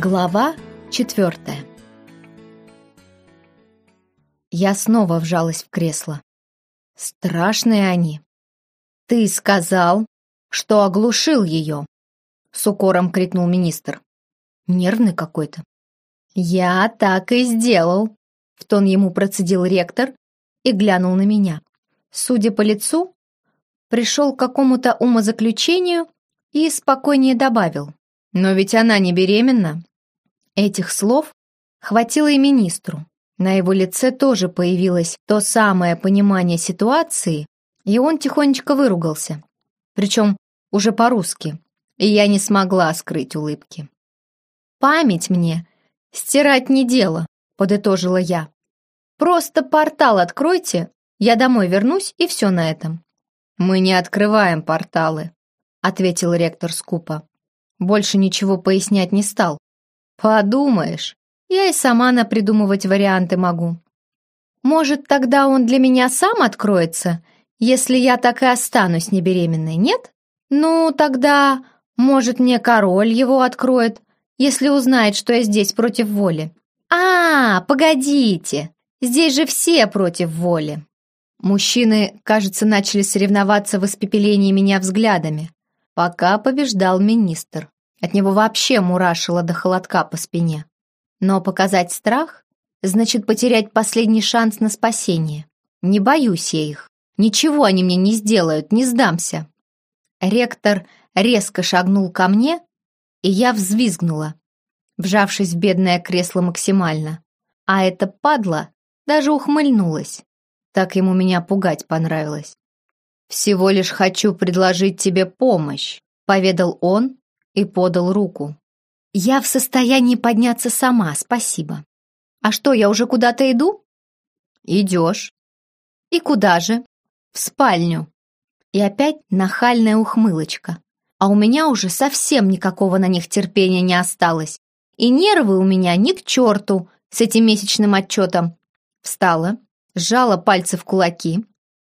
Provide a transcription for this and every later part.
Глава четвертая Я снова вжалась в кресло. Страшные они. «Ты сказал, что оглушил ее!» С укором крикнул министр. Нервный какой-то. «Я так и сделал!» В тон ему процедил ректор и глянул на меня. Судя по лицу, пришел к какому-то умозаключению и спокойнее добавил. «Но ведь она не беременна!» Этих слов хватило и министру. На его лице тоже появилось то самое понимание ситуации, и он тихонечко выругался. Причем уже по-русски, и я не смогла скрыть улыбки. «Память мне стирать не дело», — подытожила я. «Просто портал откройте, я домой вернусь, и все на этом». «Мы не открываем порталы», — ответил ректор скупо. Больше ничего пояснять не стал. Подумаешь, я и сама напридумывать варианты могу. Может, тогда он для меня сам откроется, если я так и останусь небеременной, нет? Ну, тогда, может, мне король его откроет, если узнает, что я здесь против воли. А, погодите, здесь же все против воли. Мужчины, кажется, начали соревноваться в испепелении меня взглядами. Пока побеждал министр. От него вообще мурашило до холодка по спине. Но показать страх значит потерять последний шанс на спасение. Не боюсь я их. Ничего они мне не сделают, не сдамся. Ректор резко шагнул ко мне, и я взвизгнула, вжавшись в бедное кресло максимально. А эта падла даже ухмыльнулась. Так ему меня пугать понравилось. «Всего лишь хочу предложить тебе помощь», — поведал он, и подал руку. «Я в состоянии подняться сама, спасибо. А что, я уже куда-то иду?» «Идешь». «И куда же?» «В спальню». И опять нахальная ухмылочка. А у меня уже совсем никакого на них терпения не осталось. И нервы у меня ни к черту с этим месячным отчетом. Встала, сжала пальцы в кулаки,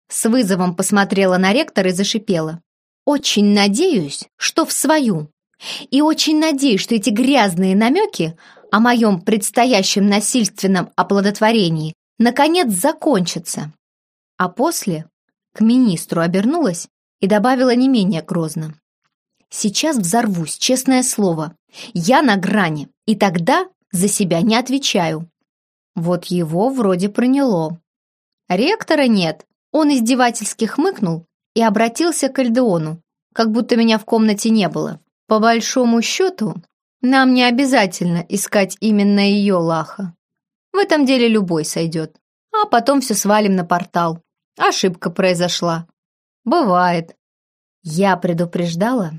с вызовом посмотрела на ректора и зашипела. «Очень надеюсь, что в свою. И очень надеюсь, что эти грязные намеки о моем предстоящем насильственном оплодотворении наконец закончатся. А после к министру обернулась и добавила не менее грозно. «Сейчас взорвусь, честное слово. Я на грани, и тогда за себя не отвечаю». Вот его вроде проняло. Ректора нет. Он издевательски хмыкнул и обратился к Альдеону, как будто меня в комнате не было. По большому счету, нам не обязательно искать именно ее лаха. В этом деле любой сойдет. А потом все свалим на портал. Ошибка произошла. Бывает. Я предупреждала.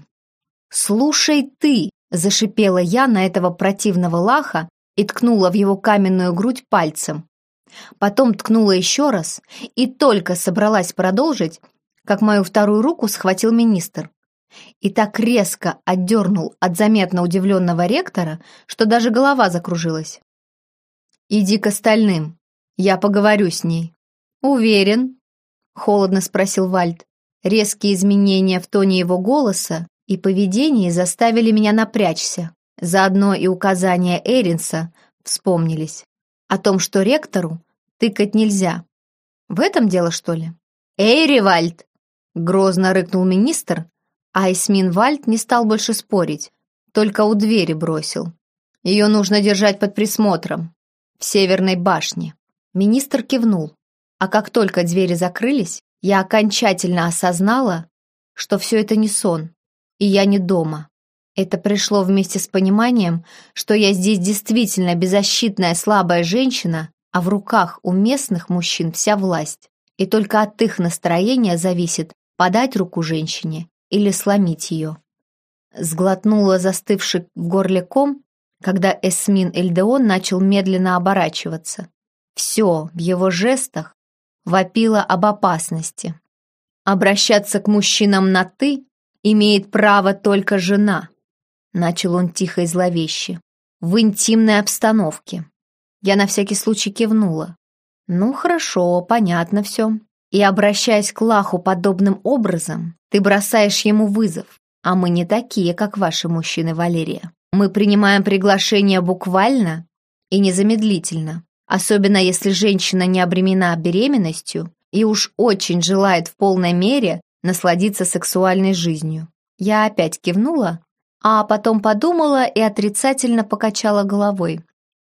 «Слушай ты!» – зашипела я на этого противного лаха и ткнула в его каменную грудь пальцем. Потом ткнула еще раз и только собралась продолжить, как мою вторую руку схватил министр и так резко отдернул от заметно удивленного ректора, что даже голова закружилась. «Иди к остальным, я поговорю с ней». «Уверен?» — холодно спросил Вальд. Резкие изменения в тоне его голоса и поведении заставили меня напрячься. Заодно и указания Эринса вспомнились. О том, что ректору тыкать нельзя. В этом дело, что ли? «Эй, Ревальд!» — грозно рыкнул министр, Айсмин Вальд не стал больше спорить, только у двери бросил. Ее нужно держать под присмотром, в северной башне. Министр кивнул, а как только двери закрылись, я окончательно осознала, что все это не сон, и я не дома. Это пришло вместе с пониманием, что я здесь действительно беззащитная слабая женщина, а в руках у местных мужчин вся власть. И только от их настроения зависит подать руку женщине или сломить ее. Сглотнула застывший в горле ком, когда Эсмин Эльдеон начал медленно оборачиваться. Все в его жестах вопило об опасности. Обращаться к мужчинам на «ты» имеет право только жена, начал он тихо и зловеще, в интимной обстановке. Я на всякий случай кивнула. Ну, хорошо, понятно все. И обращаясь к Лаху подобным образом, ты бросаешь ему вызов, а мы не такие, как ваши мужчины, Валерия. Мы принимаем приглашение буквально и незамедлительно, особенно если женщина не обремена беременностью и уж очень желает в полной мере насладиться сексуальной жизнью. Я опять кивнула, а потом подумала и отрицательно покачала головой.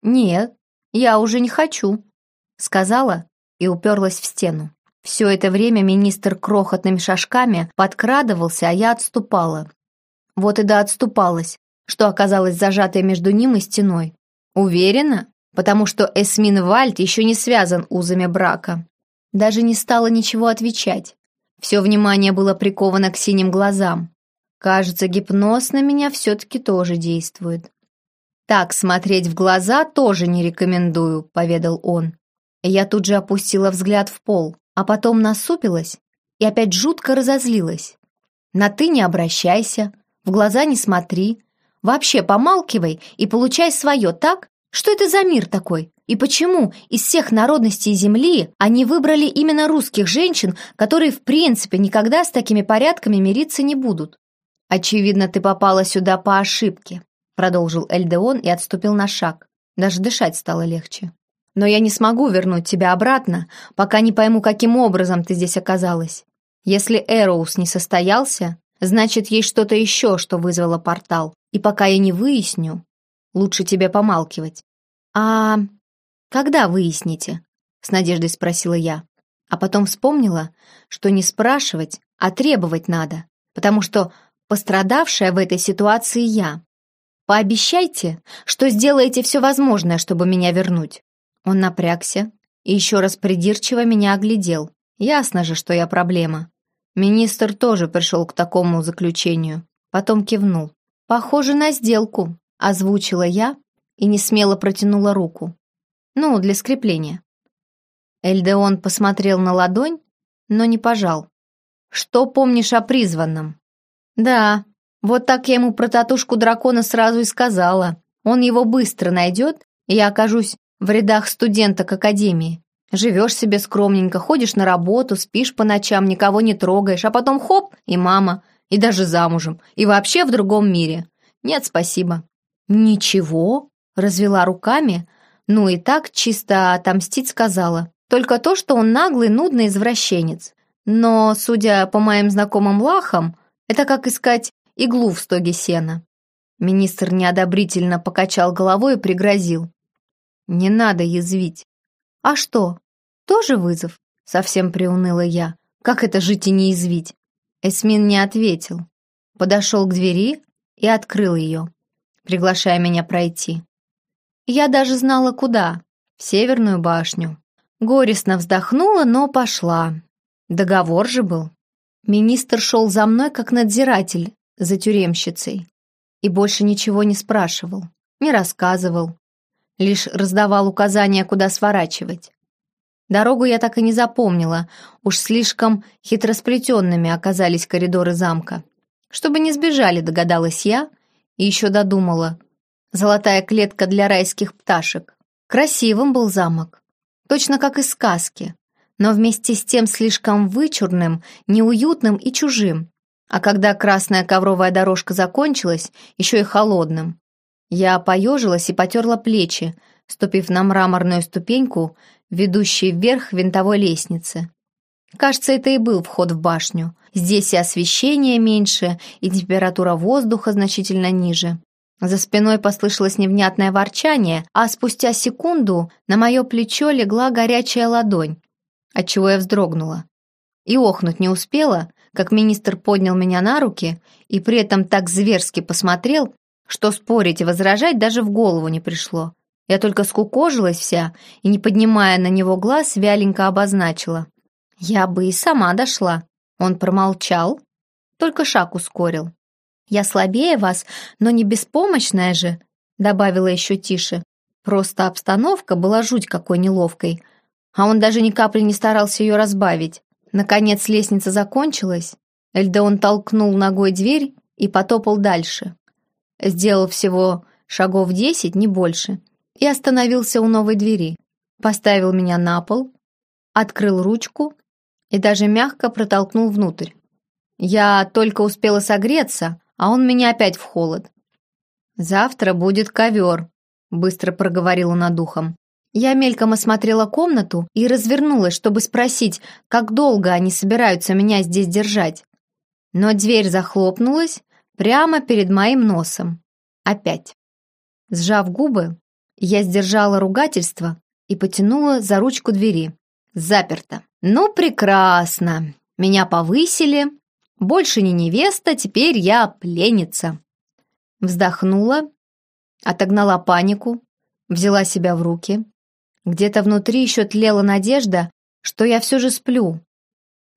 «Нет, я уже не хочу», — сказала и уперлась в стену. Все это время министр крохотными шажками подкрадывался, а я отступала. Вот и да отступалась, что оказалось зажатой между ним и стеной. Уверена? Потому что Эсмин Вальд еще не связан узами брака. Даже не стала ничего отвечать. Все внимание было приковано к синим глазам. Кажется, гипноз на меня все-таки тоже действует. «Так смотреть в глаза тоже не рекомендую», — поведал он. Я тут же опустила взгляд в пол, а потом насупилась и опять жутко разозлилась. «На «ты» не обращайся, в глаза не смотри, вообще помалкивай и получай свое, так? Что это за мир такой? И почему из всех народностей Земли они выбрали именно русских женщин, которые в принципе никогда с такими порядками мириться не будут? Очевидно, ты попала сюда по ошибке, продолжил Эльдеон и отступил на шаг. Даже дышать стало легче. Но я не смогу вернуть тебя обратно, пока не пойму, каким образом ты здесь оказалась. Если Эроус не состоялся, значит, есть что-то еще, что вызвало портал. И пока я не выясню, лучше тебе помалкивать. А когда выясните? С надеждой спросила я. А потом вспомнила, что не спрашивать, а требовать надо, потому что пострадавшая в этой ситуации я. Пообещайте, что сделаете все возможное, чтобы меня вернуть. Он напрягся и еще раз придирчиво меня оглядел. Ясно же, что я проблема. Министр тоже пришел к такому заключению. Потом кивнул. «Похоже на сделку», — озвучила я и не смело протянула руку. «Ну, для скрепления». Эльдеон посмотрел на ладонь, но не пожал. «Что помнишь о призванном?» «Да, вот так я ему про татушку дракона сразу и сказала. Он его быстро найдет, и я окажусь в рядах студенток академии. Живешь себе скромненько, ходишь на работу, спишь по ночам, никого не трогаешь, а потом хоп, и мама, и даже замужем, и вообще в другом мире. Нет, спасибо». «Ничего?» — развела руками, ну и так чисто отомстить сказала. Только то, что он наглый, нудный извращенец. Но, судя по моим знакомым лахам, это как искать иглу в стоге сена. Министр неодобрительно покачал головой и пригрозил. Не надо язвить. А что? Тоже вызов? Совсем приуныла я. Как это жить и не язвить? Эсмин не ответил. Подошел к двери и открыл ее, приглашая меня пройти. Я даже знала, куда. В Северную башню. Горестно вздохнула, но пошла. Договор же был. Министр шел за мной, как надзиратель, за тюремщицей. И больше ничего не спрашивал, не рассказывал, лишь раздавал указания, куда сворачивать. Дорогу я так и не запомнила, уж слишком хитросплетенными оказались коридоры замка. Чтобы не сбежали, догадалась я, и еще додумала. Золотая клетка для райских пташек. Красивым был замок, точно как из сказки, но вместе с тем слишком вычурным, неуютным и чужим. А когда красная ковровая дорожка закончилась, еще и холодным. Я поежилась и потерла плечи, ступив на мраморную ступеньку, ведущую вверх винтовой лестницы. Кажется, это и был вход в башню. Здесь и освещение меньше, и температура воздуха значительно ниже. За спиной послышалось невнятное ворчание, а спустя секунду на мое плечо легла горячая ладонь, отчего я вздрогнула. И охнуть не успела, как министр поднял меня на руки и при этом так зверски посмотрел, что спорить и возражать даже в голову не пришло. Я только скукожилась вся и, не поднимая на него глаз, вяленько обозначила. «Я бы и сама дошла». Он промолчал, только шаг ускорил. «Я слабее вас, но не беспомощная же», добавила еще тише. Просто обстановка была жуть какой неловкой, а он даже ни капли не старался ее разбавить. Наконец лестница закончилась, Эльдеон толкнул ногой дверь и потопал дальше. Сделал всего шагов десять, не больше, и остановился у новой двери. Поставил меня на пол, открыл ручку и даже мягко протолкнул внутрь. Я только успела согреться, а он меня опять в холод. «Завтра будет ковер», — быстро проговорила над ухом. Я мельком осмотрела комнату и развернулась, чтобы спросить, как долго они собираются меня здесь держать. Но дверь захлопнулась прямо перед моим носом. Опять. Сжав губы, я сдержала ругательство и потянула за ручку двери. Заперто. «Ну, прекрасно. Меня повысили. Больше не невеста, теперь я пленница». Вздохнула, отогнала панику, взяла себя в руки. Где-то внутри еще тлела надежда, что я все же сплю.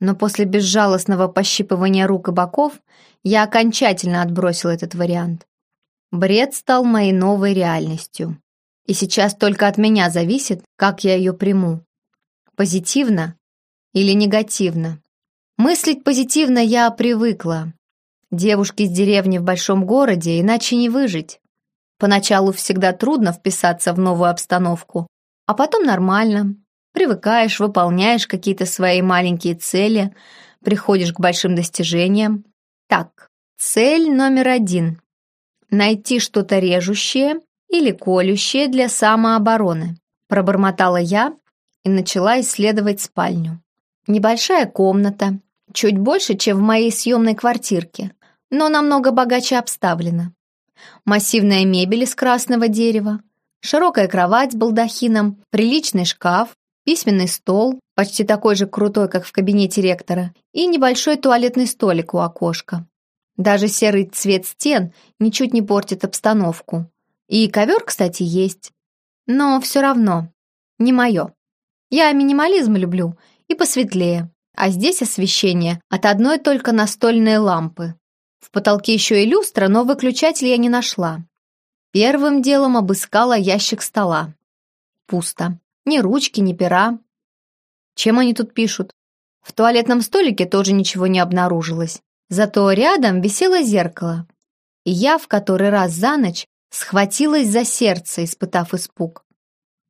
Но после безжалостного пощипывания рук и боков я окончательно отбросила этот вариант. Бред стал моей новой реальностью. И сейчас только от меня зависит, как я ее приму. Позитивно или негативно. Мыслить позитивно я привыкла. Девушке из деревни в большом городе, иначе не выжить. Поначалу всегда трудно вписаться в новую обстановку, а потом нормально. Привыкаешь, выполняешь какие-то свои маленькие цели, приходишь к большим достижениям. Так, цель номер один – найти что-то режущее или колющее для самообороны. Пробормотала я и начала исследовать спальню. Небольшая комната, чуть больше, чем в моей съемной квартирке, но намного богаче обставлена. Массивная мебель из красного дерева, широкая кровать с балдахином, приличный шкаф, письменный стол, почти такой же крутой, как в кабинете ректора, и небольшой туалетный столик у окошка. Даже серый цвет стен ничуть не портит обстановку. И ковер, кстати, есть. Но все равно, не мое. Я минимализм люблю и посветлее, а здесь освещение от одной только настольной лампы. В потолке еще и люстра, но выключатель я не нашла. Первым делом обыскала ящик стола. Пусто. Ни ручки, ни пера. Чем они тут пишут? В туалетном столике тоже ничего не обнаружилось. Зато рядом висело зеркало. И я в который раз за ночь схватилась за сердце, испытав испуг.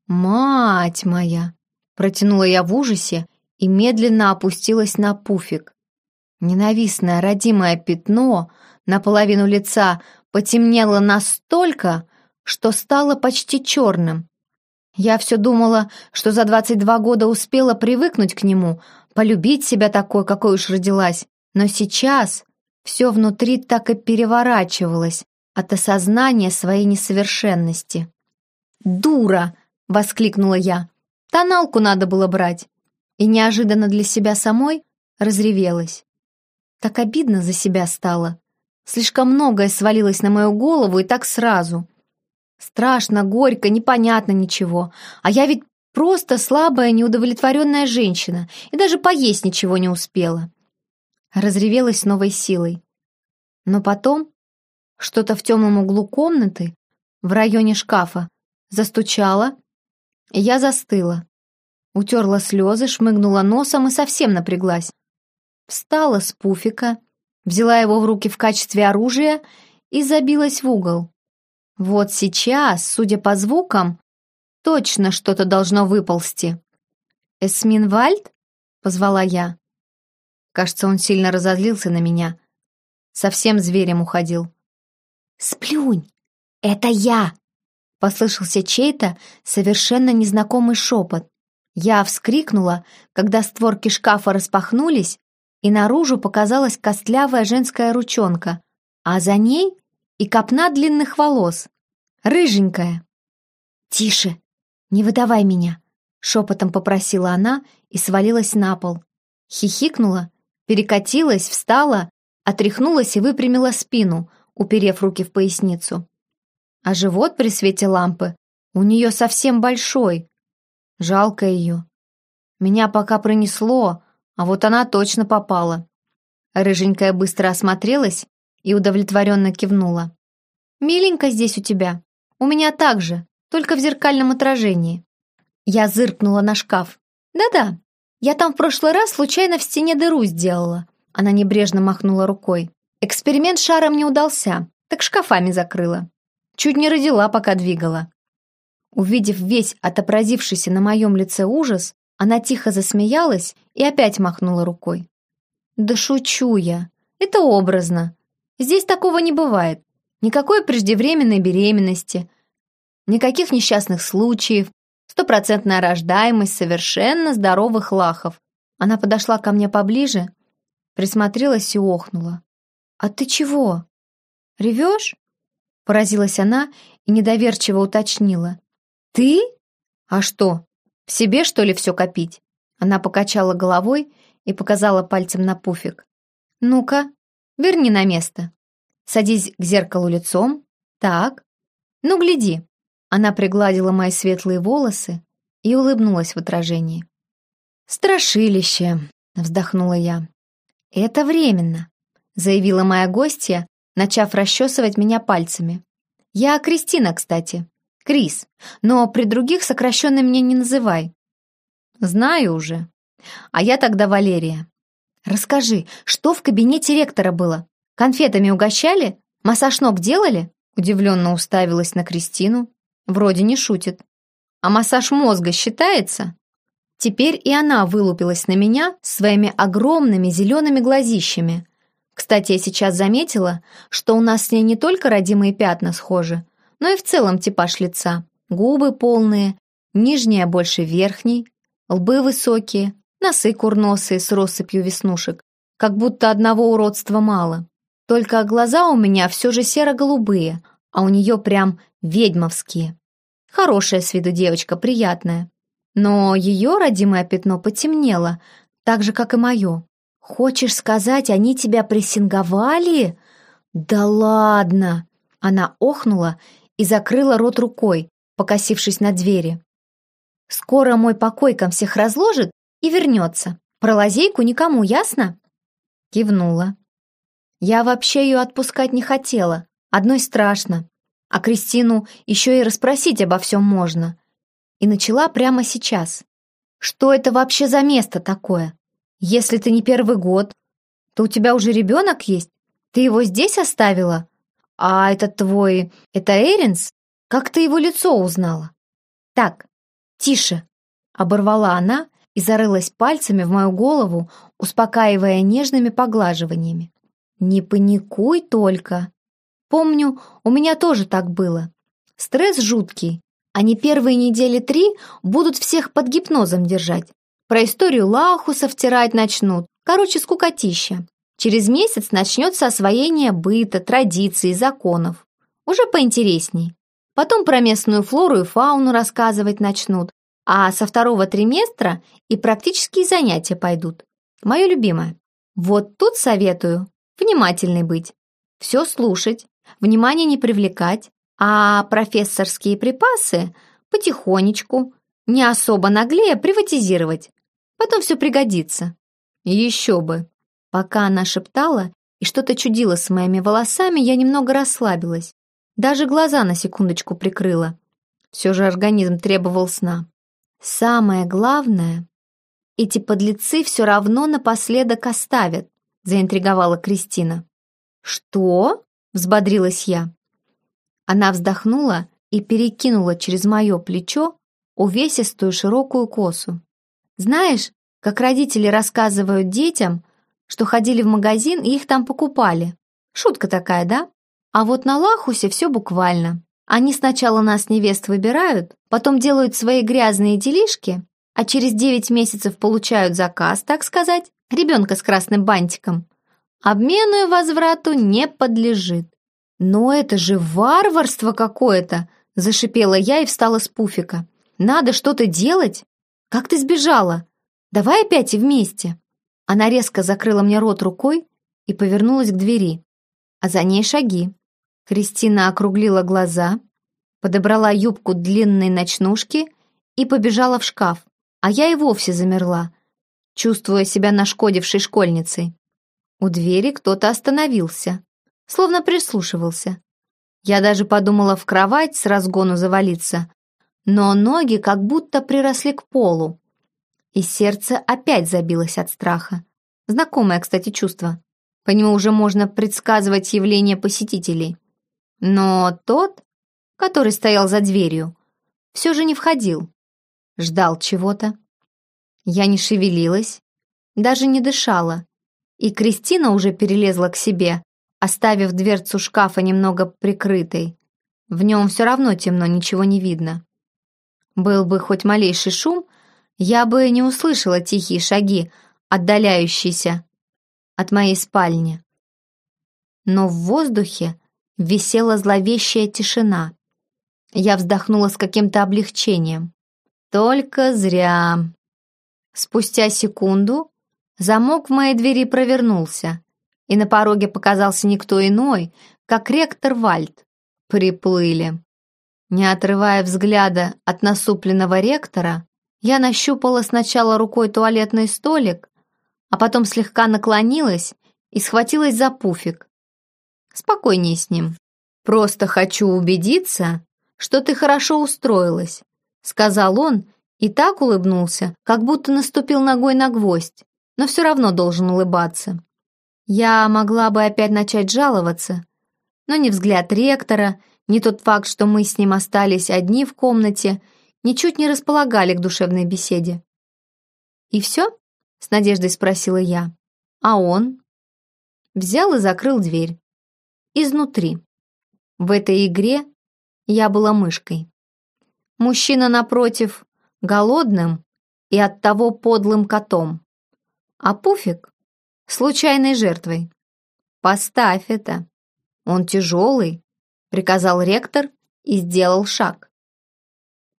«Мать моя!» — протянула я в ужасе и медленно опустилась на пуфик. Ненавистное родимое пятно наполовину лица потемнело настолько, что стало почти черным. Я все думала, что за 22 года успела привыкнуть к нему, полюбить себя такой, какой уж родилась, но сейчас все внутри так и переворачивалось, от осознания своей несовершенности. «Дура!» — воскликнула я. «Тоналку надо было брать!» И неожиданно для себя самой разревелась. Так обидно за себя стало. Слишком многое свалилось на мою голову и так сразу. Страшно, горько, непонятно ничего. А я ведь просто слабая, неудовлетворенная женщина и даже поесть ничего не успела. Разревелась новой силой. Но потом что-то в темном углу комнаты, в районе шкафа, застучало, и я застыла. Утерла слезы, шмыгнула носом и совсем напряглась. Встала с пуфика, взяла его в руки в качестве оружия и забилась в угол. Вот сейчас, судя по звукам, точно что-то должно выползти. «Эсмин Вальд?» — позвала я. Кажется, он сильно разозлился на меня. Совсем зверем уходил. «Сплюнь! Это я!» Послышался чей-то совершенно незнакомый шепот. Я вскрикнула, когда створки шкафа распахнулись, и наружу показалась костлявая женская ручонка, а за ней и копна длинных волос. Рыженькая. «Тише! Не выдавай меня!» Шепотом попросила она и свалилась на пол. Хихикнула, перекатилась, встала, отряхнулась и выпрямила спину — уперев руки в поясницу. А живот при свете лампы у нее совсем большой. Жалко ее. Меня пока пронесло, а вот она точно попала. Рыженькая быстро осмотрелась и удовлетворенно кивнула. «Миленько здесь у тебя. У меня так же, только в зеркальном отражении». Я зыркнула на шкаф. «Да-да, я там в прошлый раз случайно в стене дыру сделала». Она небрежно махнула рукой. Эксперимент шаром не удался, так шкафами закрыла. Чуть не родила, пока двигала. Увидев весь отобразившийся на моем лице ужас, она тихо засмеялась и опять махнула рукой. «Да шучу я. Это образно. Здесь такого не бывает. Никакой преждевременной беременности, никаких несчастных случаев, стопроцентная рождаемость совершенно здоровых лахов. Она подошла ко мне поближе, присмотрелась и охнула. «А ты чего? Ревешь?» Поразилась она и недоверчиво уточнила. «Ты? А что, в себе, что ли, все копить?» Она покачала головой и показала пальцем на пуфик. «Ну-ка, верни на место. Садись к зеркалу лицом. Так. Ну, гляди». Она пригладила мои светлые волосы и улыбнулась в отражении. «Страшилище!» — вздохнула я. «Это временно», — заявила моя гостья, начав расчесывать меня пальцами. «Я Кристина, кстати. Крис, но при других сокращенно меня не называй». «Знаю уже. А я тогда Валерия». «Расскажи, что в кабинете ректора было? Конфетами угощали? Массаж ног делали?» Удивленно уставилась на Кристину. Вроде не шутит. «А массаж мозга считается?» Теперь и она вылупилась на меня своими огромными зелеными глазищами. Кстати, я сейчас заметила, что у нас с ней не только родимые пятна схожи, но и в целом типаж лица. Губы полные, нижняя больше верхней, лбы высокие, носы курносые с россыпью веснушек, как будто одного уродства мало. Только глаза у меня все же серо-голубые, а у нее прям ведьмовские. Хорошая с виду девочка, приятная. Но ее родимое пятно потемнело, так же, как и мое. «Хочешь сказать, они тебя прессинговали?» «Да ладно!» Она охнула и закрыла рот рукой, покосившись на двери. «Скоро мой покойком всех разложит и вернется. Про лазейку никому, ясно?» Кивнула. Я вообще ее отпускать не хотела. Одной страшно. А Кристину еще и расспросить обо всем можно и начала прямо сейчас. Что это вообще за место такое? Если ты не первый год, то у тебя уже ребенок есть? Ты его здесь оставила? А этот твой... это Эринс? Как ты его лицо узнала? Так, тише, оборвала она и зарылась пальцами в мою голову, успокаивая нежными поглаживаниями. «Не паникуй только. Помню, у меня тоже так было. Стресс жуткий, они первые недели три будут всех под гипнозом держать. Про историю Лахуса втирать начнут. Короче, скукотища. Через месяц начнется освоение быта, традиций, законов. Уже поинтересней. Потом про местную флору и фауну рассказывать начнут. А со второго триместра и практические занятия пойдут. Мое любимое. Вот тут советую внимательной быть. Все слушать, внимание не привлекать, а профессорские припасы потихонечку, не особо наглее приватизировать. Потом все пригодится. Еще бы. Пока она шептала и что-то чудила с моими волосами, я немного расслабилась. Даже глаза на секундочку прикрыла. Все же организм требовал сна. Самое главное, эти подлецы все равно напоследок оставят, заинтриговала Кристина. Что? Взбодрилась я. Она вздохнула и перекинула через мое плечо увесистую широкую косу. «Знаешь, как родители рассказывают детям, что ходили в магазин и их там покупали. Шутка такая, да? А вот на Лахусе все буквально. Они сначала нас невест выбирают, потом делают свои грязные делишки, а через девять месяцев получают заказ, так сказать, ребенка с красным бантиком. Обмену и возврату не подлежит. «Но это же варварство какое-то!» — зашипела я и встала с пуфика. «Надо что-то делать! Как ты сбежала? Давай опять и вместе!» Она резко закрыла мне рот рукой и повернулась к двери, а за ней шаги. Кристина округлила глаза, подобрала юбку длинной ночнушки и побежала в шкаф, а я и вовсе замерла, чувствуя себя нашкодившей школьницей. У двери кто-то остановился словно прислушивался. Я даже подумала в кровать с разгону завалиться, но ноги как будто приросли к полу. И сердце опять забилось от страха. Знакомое, кстати, чувство. По нему уже можно предсказывать явление посетителей. Но тот, который стоял за дверью, все же не входил. Ждал чего-то. Я не шевелилась, даже не дышала. И Кристина уже перелезла к себе, оставив дверцу шкафа немного прикрытой. В нем все равно темно, ничего не видно. Был бы хоть малейший шум, я бы не услышала тихие шаги, отдаляющиеся от моей спальни. Но в воздухе висела зловещая тишина. Я вздохнула с каким-то облегчением. Только зря. Спустя секунду замок в моей двери провернулся, и на пороге показался никто иной, как ректор Вальд. Приплыли. Не отрывая взгляда от насупленного ректора, я нащупала сначала рукой туалетный столик, а потом слегка наклонилась и схватилась за пуфик. Спокойнее с ним. «Просто хочу убедиться, что ты хорошо устроилась», сказал он и так улыбнулся, как будто наступил ногой на гвоздь, но все равно должен улыбаться. Я могла бы опять начать жаловаться, но ни взгляд ректора, ни тот факт, что мы с ним остались одни в комнате, ничуть не располагали к душевной беседе. «И все?» — с надеждой спросила я. «А он?» Взял и закрыл дверь. Изнутри. В этой игре я была мышкой. Мужчина напротив — голодным и оттого подлым котом. А Пуфик — случайной жертвой. «Поставь это. Он тяжелый», — приказал ректор и сделал шаг.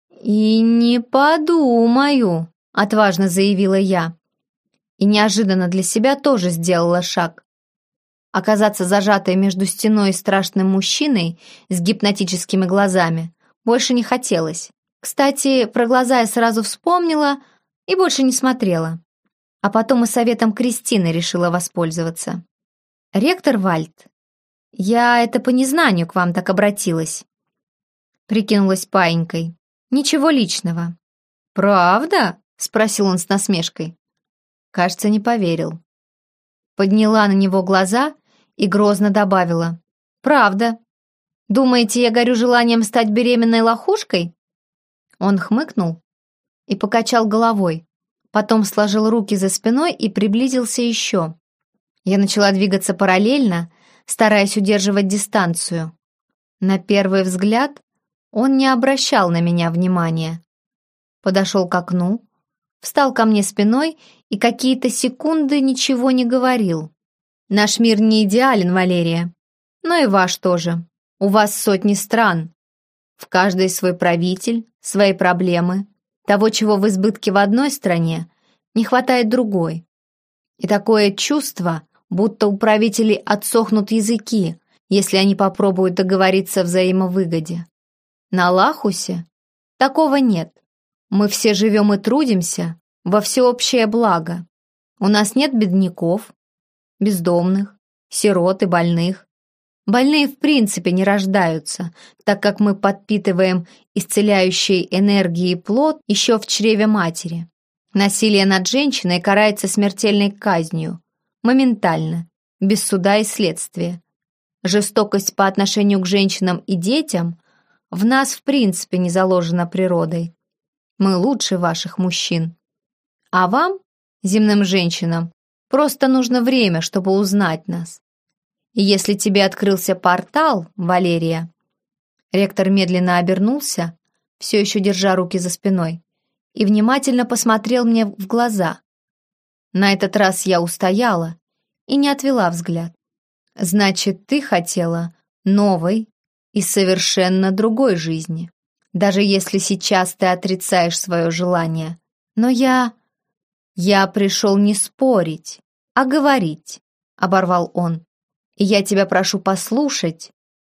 «И не подумаю», — отважно заявила я. И неожиданно для себя тоже сделала шаг. Оказаться зажатой между стеной и страшным мужчиной с гипнотическими глазами больше не хотелось. Кстати, про глаза я сразу вспомнила и больше не смотрела. А потом и советом Кристины решила воспользоваться. «Ректор Вальд, я это по незнанию к вам так обратилась», прикинулась паинькой. «Ничего личного». «Правда?» — спросил он с насмешкой. Кажется, не поверил. Подняла на него глаза и грозно добавила. «Правда. Думаете, я горю желанием стать беременной лохушкой?» Он хмыкнул и покачал головой, потом сложил руки за спиной и приблизился еще. Я начала двигаться параллельно, стараясь удерживать дистанцию. На первый взгляд он не обращал на меня внимания. Подошел к окну, встал ко мне спиной и какие-то секунды ничего не говорил. «Наш мир не идеален, Валерия, но и ваш тоже. У вас сотни стран. В каждой свой правитель, свои проблемы. Того, чего в избытке в одной стране, не хватает другой. И такое чувство, будто у правителей отсохнут языки, если они попробуют договориться о взаимовыгоде. На Лахусе такого нет. Мы все живем и трудимся во всеобщее благо. У нас нет бедняков, бездомных, сирот и больных. Больные в принципе не рождаются, так как мы подпитываем исцеляющей энергией плод еще в чреве матери. Насилие над женщиной карается смертельной казнью, моментально, без суда и следствия. Жестокость по отношению к женщинам и детям в нас в принципе не заложена природой. Мы лучше ваших мужчин. А вам, земным женщинам, просто нужно время, чтобы узнать нас. И если тебе открылся портал, Валерия...» Ректор медленно обернулся, все еще держа руки за спиной, и внимательно посмотрел мне в глаза. На этот раз я устояла и не отвела взгляд. «Значит, ты хотела новой и совершенно другой жизни, даже если сейчас ты отрицаешь свое желание. Но я... я пришел не спорить, а говорить», — оборвал он. Я тебя прошу послушать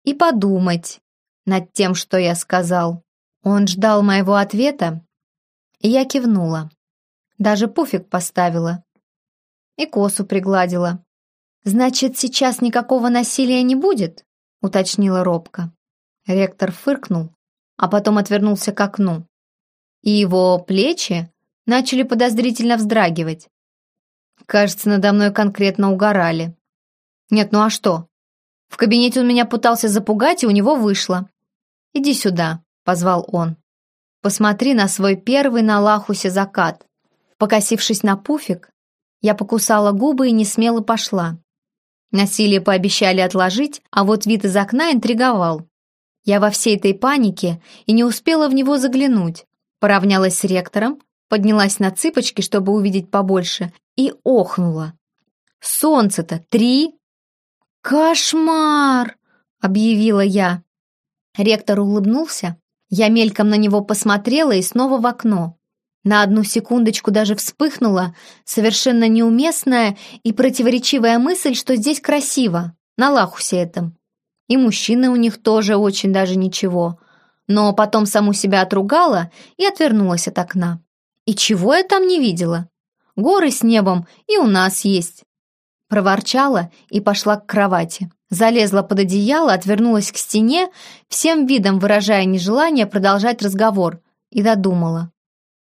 и подумать над тем, что я сказал. Он ждал моего ответа, и я кивнула. Даже пуфик поставила. И косу пригладила. «Значит, сейчас никакого насилия не будет?» — уточнила робко. Ректор фыркнул, а потом отвернулся к окну. И его плечи начали подозрительно вздрагивать. Кажется, надо мной конкретно угорали. Нет, ну а что? В кабинете он меня пытался запугать, и у него вышло. «Иди сюда», — позвал он. «Посмотри на свой первый на Лахусе закат». Покосившись на пуфик, я покусала губы и не смело пошла. Насилие пообещали отложить, а вот вид из окна интриговал. Я во всей этой панике и не успела в него заглянуть. Поравнялась с ректором, поднялась на цыпочки, чтобы увидеть побольше, и охнула. «Солнце-то три!» «Кошмар!» — объявила я. Ректор улыбнулся. Я мельком на него посмотрела и снова в окно. На одну секундочку даже вспыхнула совершенно неуместная и противоречивая мысль, что здесь красиво, на Лахусе этом. И мужчины у них тоже очень даже ничего. Но потом саму себя отругала и отвернулась от окна. И чего я там не видела? Горы с небом и у нас есть. Проворчала и пошла к кровати. Залезла под одеяло, отвернулась к стене, всем видом выражая нежелание продолжать разговор, и додумала.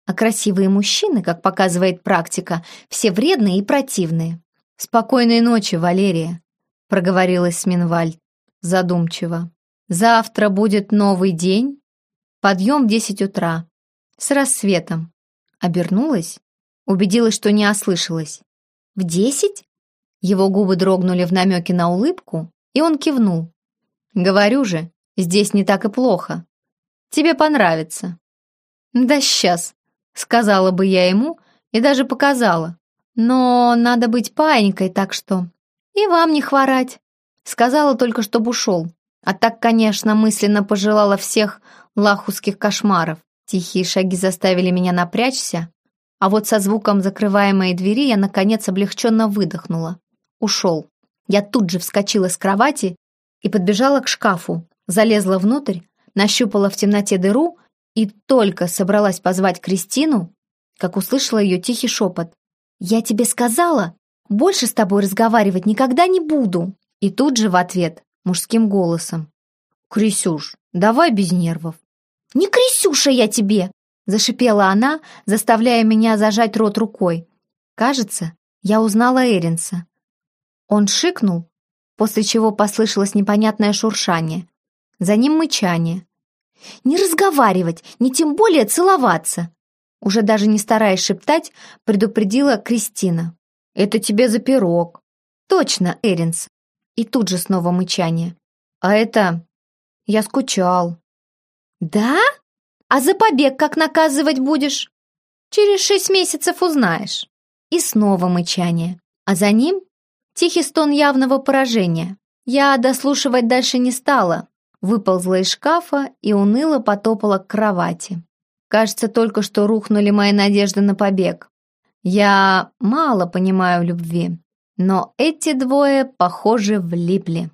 А красивые мужчины, как показывает практика, все вредные и противные. «Спокойной ночи, Валерия», — проговорилась Сминвальд задумчиво. «Завтра будет новый день. Подъем в десять утра. С рассветом». Обернулась, убедилась, что не ослышалась. «В десять?» Его губы дрогнули в намеке на улыбку, и он кивнул. «Говорю же, здесь не так и плохо. Тебе понравится». «Да сейчас», — сказала бы я ему и даже показала. «Но надо быть паинькой, так что...» «И вам не хворать». Сказала только, чтобы ушел. А так, конечно, мысленно пожелала всех лахусских кошмаров. Тихие шаги заставили меня напрячься, а вот со звуком закрываемой двери я, наконец, облегченно выдохнула. Ушел. Я тут же вскочила с кровати и подбежала к шкафу, залезла внутрь, нащупала в темноте дыру и только собралась позвать Кристину, как услышала ее тихий шепот. «Я тебе сказала, больше с тобой разговаривать никогда не буду!» И тут же в ответ мужским голосом. «Крисюш, давай без нервов». «Не Крисюша я тебе!» Зашипела она, заставляя меня зажать рот рукой. Кажется, я узнала Эринса. Он шикнул, после чего послышалось непонятное шуршание. За ним мычание. «Не разговаривать, не тем более целоваться!» Уже даже не стараясь шептать, предупредила Кристина. «Это тебе за пирог». «Точно, Эринс. И тут же снова мычание. А это... Я скучал. Да? А за побег как наказывать будешь? Через шесть месяцев узнаешь. И снова мычание. А за ним тихий стон явного поражения. Я дослушивать дальше не стала. Выползла из шкафа и уныло потопала к кровати. Кажется, только что рухнули мои надежды на побег. Я мало понимаю любви. Но эти двое, похоже, влипли.